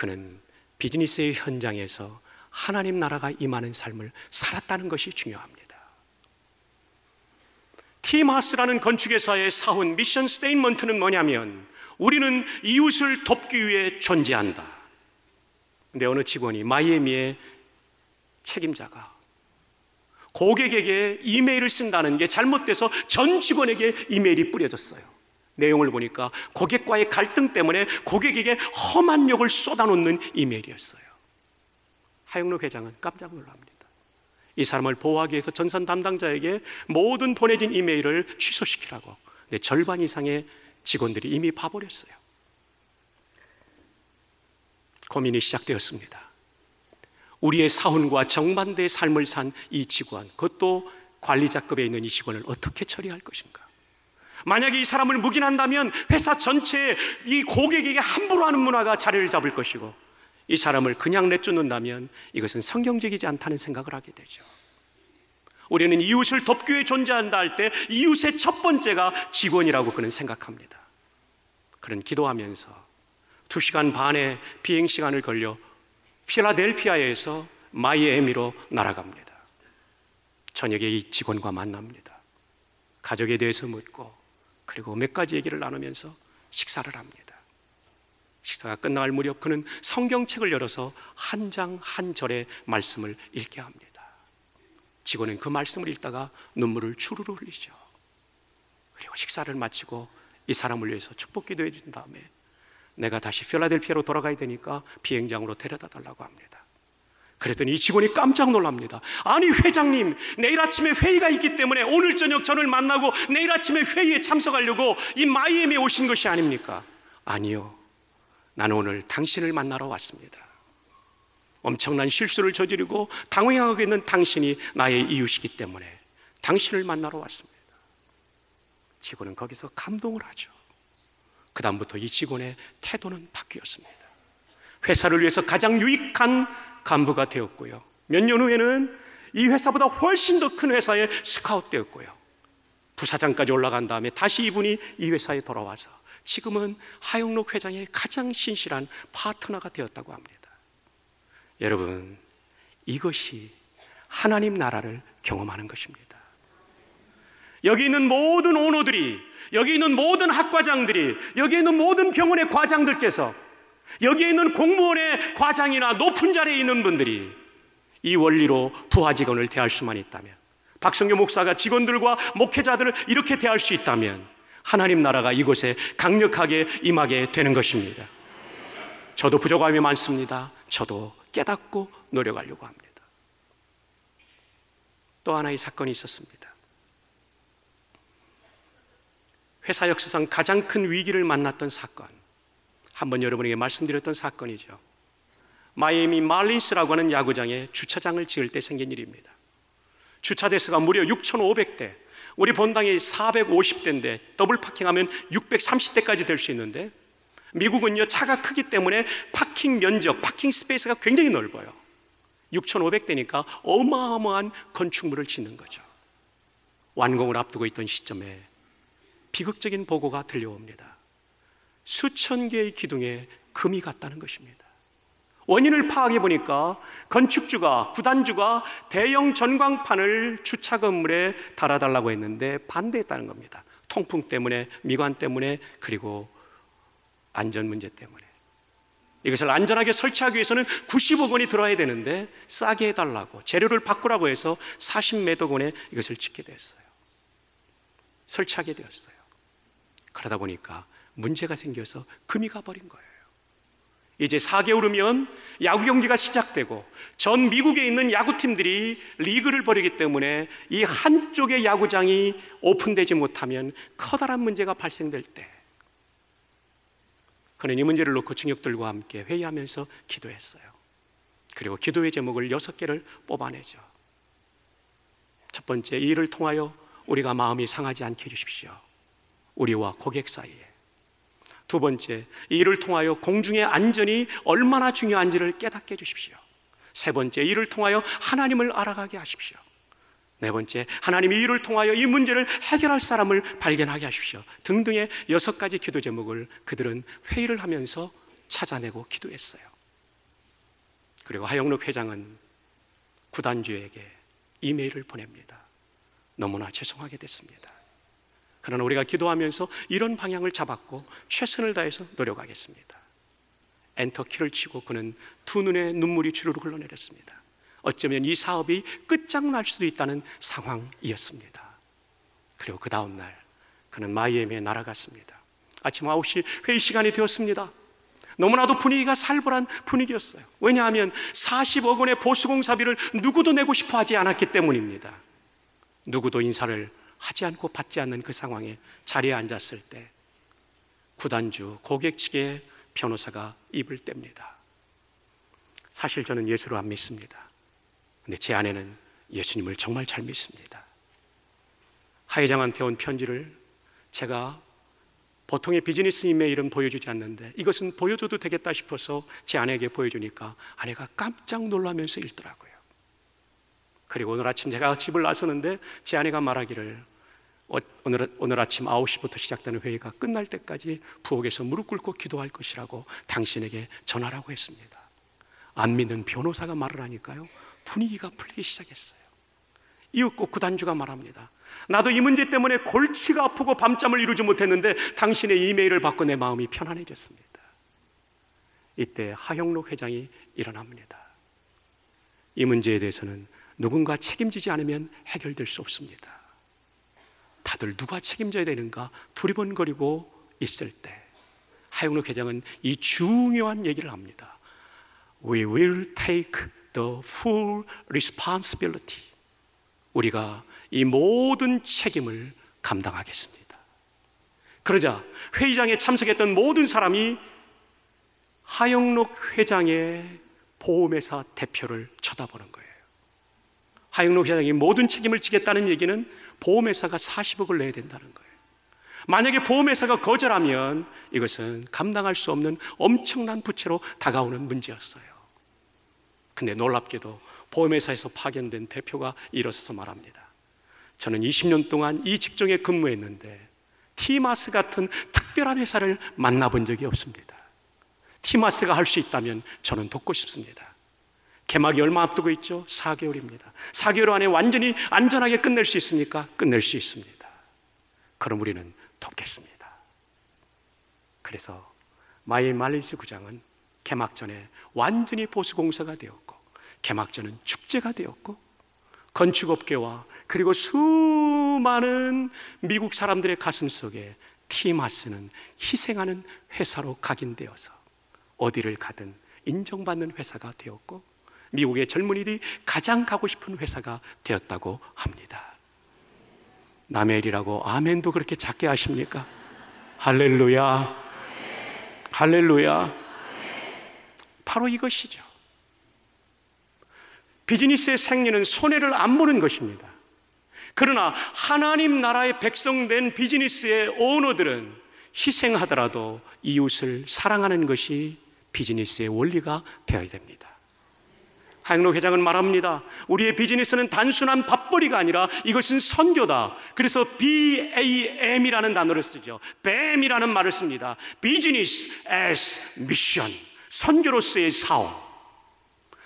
그는 비즈니스의 현장에서 하나님 나라가 임하는 삶을 살았다는 것이 중요합니다. 티마스라는 건축회사의 사훈 미션 스테인먼트는 뭐냐면 우리는 이웃을 돕기 위해 존재한다. 근데 어느 직원이 마이애미의 책임자가 고객에게 이메일을 쓴다는 게 잘못돼서 전 직원에게 이메일이 뿌려졌어요. 내용을 보니까 고객과의 갈등 때문에 고객에게 험한 욕을 쏟아놓는 이메일이었어요. 하영록 회장은 깜짝 놀랍니다. 이 사람을 보호하기 위해서 전산 담당자에게 모든 보내진 이메일을 취소시키라고. 근 절반 이상의 직원들이 이미 봐버렸어요. 고민이 시작되었습니다. 우리의 사훈과 정반대의 삶을 산 이 직원, 그것도 관리자급에 있는 이 직원을 어떻게 처리할 것인가? 만약에 이 사람을 묵인한다면 회사 전체에 이 고객에게 함부로 하는 문화가 자리를 잡을 것이고 이 사람을 그냥 내쫓는다면 이것은 성경적이지 않다는 생각을 하게 되죠. 우리는 이웃을 돕기 위해 존재한다 할 때 이웃의 첫 번째가 직원이라고 그는 생각합니다. 그는 기도하면서 두 시간 반의 비행 시간을 걸려 필라델피아에서 마이애미로 날아갑니다. 저녁에 이 직원과 만납니다. 가족에 대해서 묻고 그리고 몇 가지 얘기를 나누면서 식사를 합니다. 식사가 끝날 무렵 그는 성경책을 열어서 한 장 한 절의 말씀을 읽게 합니다. 직원은 그 말씀을 읽다가 눈물을 주르르 흘리죠. 그리고 식사를 마치고 이 사람을 위해서 축복 기도해 준 다음에 내가 다시 필라델피아로 돌아가야 되니까 비행장으로 데려다 달라고 합니다. 그랬더니 이 직원이 깜짝 놀랍니다. 아니 회장님 내일 아침에 회의가 있기 때문에 오늘 저녁 저를 만나고 내일 아침에 회의에 참석하려고 이 마이애미에 오신 것이 아닙니까? 아니요. 나는 오늘 당신을 만나러 왔습니다. 엄청난 실수를 저지르고 당황하고 있는 당신이 나의 이웃이기 때문에 당신을 만나러 왔습니다. 직원은 거기서 감동을 하죠. 그다음부터 이 직원의 태도는 바뀌었습니다. 회사를 위해서 가장 유익한 간부가 되었고요. 몇 년 후에는 이 회사보다 훨씬 더 큰 회사에 스카웃 되었고요. 부사장까지 올라간 다음에 다시 이분이 이 회사에 돌아와서 지금은 하영록 회장의 가장 신실한 파트너가 되었다고 합니다. 여러분, 이것이 하나님 나라를 경험하는 것입니다. 여기 있는 모든 오너들이, 여기 있는 모든 학과장들이, 여기 있는 모든 병원의 과장들께서 여기에 있는 공무원의 과장이나 높은 자리에 있는 분들이 이 원리로 부하 직원을 대할 수만 있다면 박성규 목사가 직원들과 목회자들을 이렇게 대할 수 있다면 하나님 나라가 이곳에 강력하게 임하게 되는 것입니다. 저도 부족함이 많습니다. 저도 깨닫고 노력하려고 합니다. 또 하나의 사건이 있었습니다. 회사 역사상 가장 큰 위기를 만났던 사건. 한번 여러분에게 말씀드렸던 사건이죠. 마이애미 말린스라고 하는 야구장에 주차장을 지을 때 생긴 일입니다. 주차 대수가 무려 6,500대, 우리 본당이 450대인데 double parking하면 630대까지 될 수 있는데 미국은요 차가 크기 때문에 parking 면적, parking space가 굉장히 넓어요. 6,500대니까 어마어마한 건축물을 짓는 거죠. 완공을 앞두고 있던 시점에 비극적인 보고가 들려옵니다. 수천 개의 기둥에 금이 갔다는 것입니다. 원인을 파악해 보니까 건축주가 구단주가 대형 전광판을 주차 건물에 달아달라고 했는데 반대했다는 겁니다. 통풍 때문에 미관 때문에 그리고 안전 문제 때문에 이것을 안전하게 설치하기 위해서는 90억 원이 들어야 되는데 싸게 해달라고 재료를 바꾸라고 해서 40매덕 원에 이것을 짓게 됐어요. 설치하게 되었어요. 그러다 보니까 문제가 생겨서 금이 가버린 거예요. 이제 4개월 후면 야구 경기가 시작되고 전 미국에 있는 야구팀들이 리그를 벌이기 때문에 이 한쪽의 야구장이 오픈되지 못하면 커다란 문제가 발생될 때 그는 이 문제를 놓고 증역들과 함께 회의하면서 기도했어요. 그리고 기도의 제목을 여섯 개를 뽑아내죠. 첫 번째, 이 일을 통하여 우리가 마음이 상하지 않게 해주십시오. 우리와 고객 사이에. 두 번째, 이 일을 통하여 공중의 안전이 얼마나 중요한지를 깨닫게 해주십시오. 세 번째, 이를 통하여 하나님을 알아가게 하십시오. 네 번째, 하나님이 이를 통하여 이 문제를 해결할 사람을 발견하게 하십시오. 등등의 여섯 가지 기도 제목을 그들은 회의를 하면서 찾아내고 기도했어요. 그리고 하영록 회장은 구단주에게 이메일을 보냅니다. 너무나 죄송하게 됐습니다. 그러나 우리가 기도하면서 이런 방향을 잡았고 최선을 다해서 노력하겠습니다. 엔터 키를 치고 그는 두 눈에 눈물이 주르륵 흘러내렸습니다. 어쩌면 이 사업이 끝장날 수도 있다는 상황이었습니다. 그리고 그 다음 날 그는 마이애미에 날아갔습니다. 아침 9시 회의 시간이 되었습니다. 너무나도 분위기가 살벌한 분위기였어요. 왜냐하면 40억 원의 보수공사비를 누구도 내고 싶어 하지 않았기 때문입니다. 누구도 인사를 하지 않고 받지 않는 그 상황에 자리에 앉았을 때 구단주 고객 측의 변호사가 입을 뗍니다. 사실 저는 예수를 안 믿습니다. 근데 제 아내는 예수님을 정말 잘 믿습니다. 하회장한테 온 편지를 제가 보통의 비즈니스 이메일은 보여주지 않는데 이것은 보여줘도 되겠다 싶어서 제 아내에게 보여주니까 아내가 깜짝 놀라면서 읽더라고요. 그리고 오늘 아침 제가 집을 나서는데 제 아내가 말하기를 어, 오늘, 오늘 아침 9시부터 시작되는 회의가 끝날 때까지 부엌에서 무릎 꿇고 기도할 것이라고 당신에게 전하라고 했습니다. 안 믿는 변호사가 말을 하니까요. 분위기가 풀리기 시작했어요. 이윽고 구단주가 말합니다. 나도 이 문제 때문에 골치가 아프고 밤잠을 이루지 못했는데 당신의 이메일을 받고 내 마음이 편안해졌습니다. 이때 하영록 회장이 일어납니다. 이 문제에 대해서는 누군가 책임지지 않으면 해결될 수 없습니다. 다들 누가 책임져야 되는가 두리번거리고 있을 때 하영록 회장은 이 중요한 얘기를 합니다. We will take the full responsibility. 우리가 이 모든 책임을 감당하겠습니다. 그러자 회의장에 참석했던 모든 사람이 하영록 회장의 보험회사 대표를 쳐다보는 거예요. 하영록 회장이 모든 책임을 지겠다는 얘기는 보험회사가 40억을 내야 된다는 거예요. 만약에 보험회사가 거절하면 이것은 감당할 수 없는 엄청난 부채로 다가오는 문제였어요. 근데 놀랍게도 보험회사에서 파견된 대표가 일어서서 말합니다. 저는 20년 동안 이 직종에 근무했는데 티마스 같은 특별한 회사를 만나본 적이 없습니다. 티마스가 할 수 있다면 저는 돕고 싶습니다. 개막이 얼마 앞두고 있죠? 4개월입니다. 4개월 안에 완전히 안전하게 끝낼 수 있습니까? 끝낼 수 있습니다. 그럼 우리는 돕겠습니다. 그래서 마이애미 말린스 구장은 개막 전에 완전히 보수공사가 되었고 개막전은 축제가 되었고 건축업계와 그리고 수많은 미국 사람들의 가슴 속에 티마스는 희생하는 회사로 각인되어서 어디를 가든 인정받는 회사가 되었고 미국의 젊은이들이 가장 가고 싶은 회사가 되었다고 합니다. 나멜이라고 아멘도 그렇게 작게 하십니까? 할렐루야. 할렐루야. 바로 이것이죠. 비즈니스의 생리는 손해를 안 보는 것입니다. 그러나 하나님 나라의 백성된 비즈니스의 오너들은 희생하더라도 이웃을 사랑하는 것이 비즈니스의 원리가 되어야 됩니다. 하영록 회장은 말합니다. 우리의 비즈니스는 단순한 밥벌이가 아니라 이것은 선교다. 그래서 BAM이라는 단어를 쓰죠. BAM이라는 말을 씁니다. Business as Mission. 선교로서의 사업.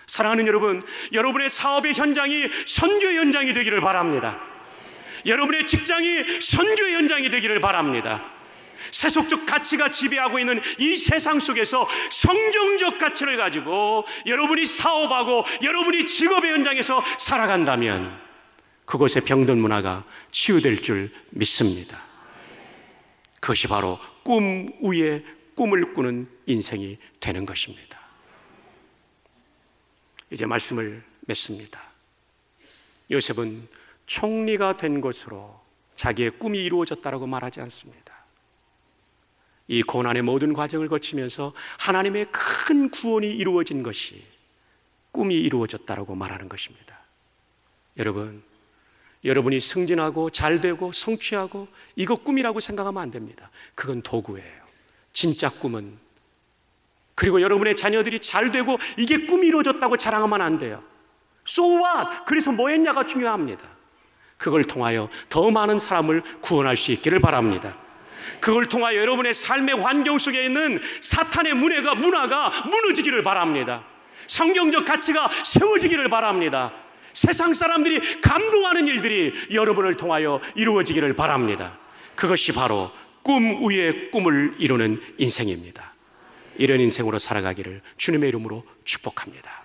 사랑하는 여러분, 여러분의 사업의 현장이 선교 현장이 되기를 바랍니다. 여러분의 직장이 선교 현장이 되기를 바랍니다. 세속적 가치가 지배하고 있는 이 세상 속에서 성경적 가치를 가지고 여러분이 사업하고 여러분이 직업의 현장에서 살아간다면 그곳의 병든 문화가 치유될 줄 믿습니다. 그것이 바로 꿈 위에 꿈을 꾸는 인생이 되는 것입니다. 이제 말씀을 맺습니다. 요셉은 총리가 된 것으로 자기의 꿈이 이루어졌다고 말하지 않습니다. 이 고난의 모든 과정을 거치면서 하나님의 큰 구원이 이루어진 것이 꿈이 이루어졌다고 말하는 것입니다. 여러분, 여러분이 승진하고 잘 되고 성취하고 이거 꿈이라고 생각하면 안 됩니다. 그건 도구예요. 진짜 꿈은 그리고 여러분의 자녀들이 잘 되고 이게 꿈이 이루어졌다고 자랑하면 안 돼요. So what? 그래서 뭐 했냐가 중요합니다. 그걸 통하여 더 많은 사람을 구원할 수 있기를 바랍니다. 그걸 통하여 여러분의 삶의 환경 속에 있는 사탄의 문화가 문화가 무너지기를 바랍니다. 성경적 가치가 세워지기를 바랍니다. 세상 사람들이 감동하는 일들이 여러분을 통하여 이루어지기를 바랍니다. 그것이 바로 꿈 위에 꿈을 이루는 인생입니다. 이런 인생으로 살아가기를 주님의 이름으로 축복합니다.